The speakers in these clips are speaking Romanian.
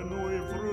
noi vreun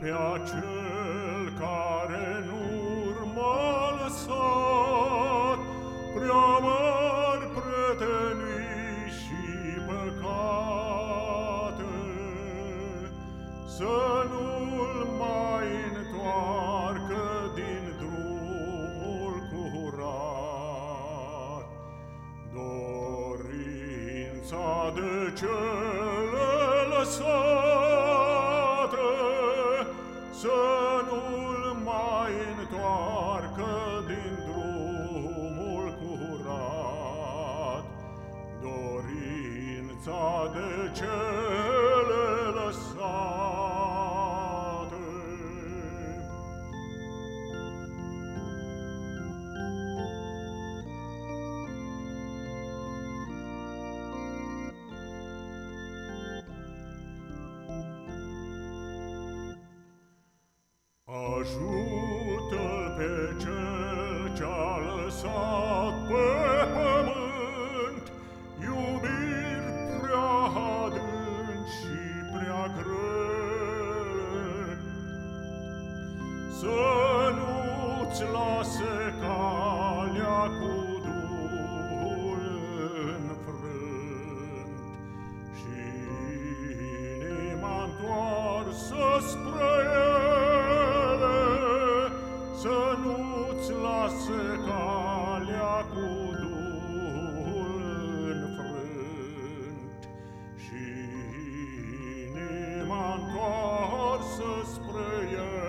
pe acel care nu m-a lăsat prea mari pretenii și păcate, să nu-l mai întoarcă din drumul curat. Dorința de cele lăsate să nu-l mai întoarcă din drumul curat. Dorința de cele lăsate. ajută pe cel ce-a lăsat. Lase calea cu Duhul înfrânt și inima întoarsă spre ele.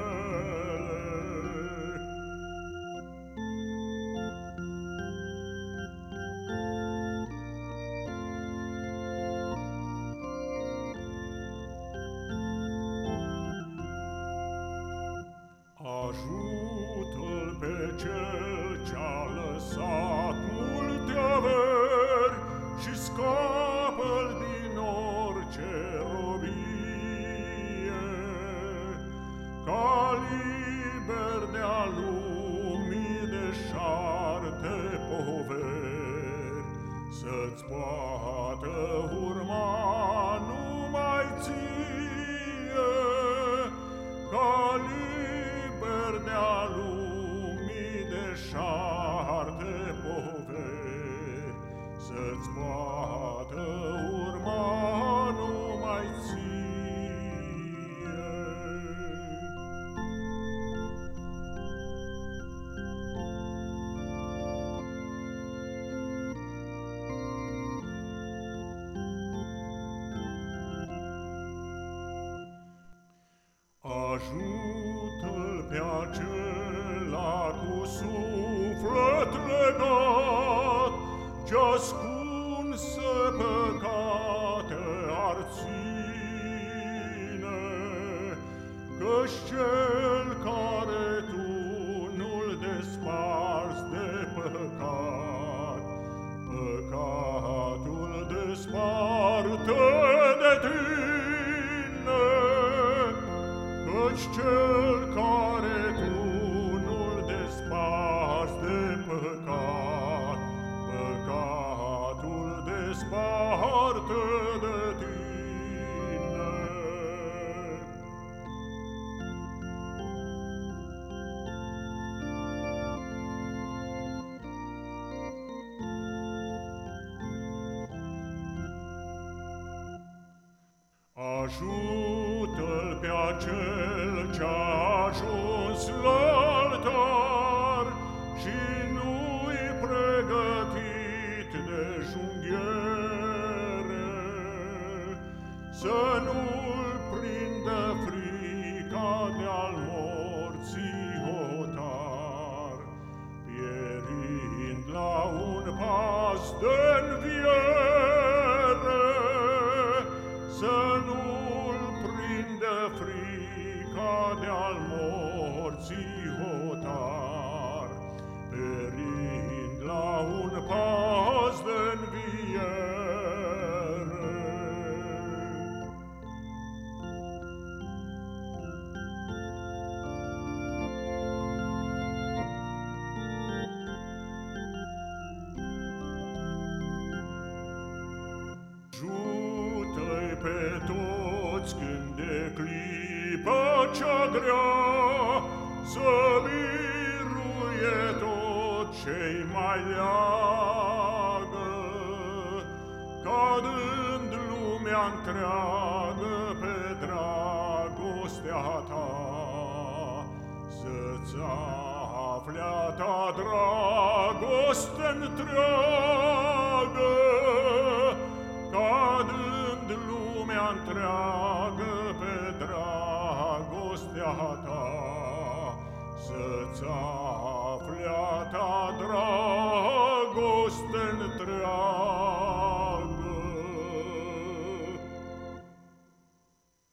Ajută-l pe cel ce-a lăsat multe averi și scapă-l din orice robie, ca liber de-a lumii deșarte poveri, să-ți poată urma să-ți poată urma numai ție. Ajută-l pe acela cu suflet legat, Ce ascunse Christian. Ajută-l pe acel ce-a ajuns la altar și nu-i pregătit de junghiere, să nu-l prindă frica de-al morții hotar, pierind la un pas de Ajută-i pe toți când de clip clipă cea grea să biruie tot ce mai leagă, cadând lumea întreagă pe dragostea ta, să-ți aflea ta dragoste întreagă, Vadând lumea întreagă pe dragostea ta, Să-ți afle a ta dragoste întreagă,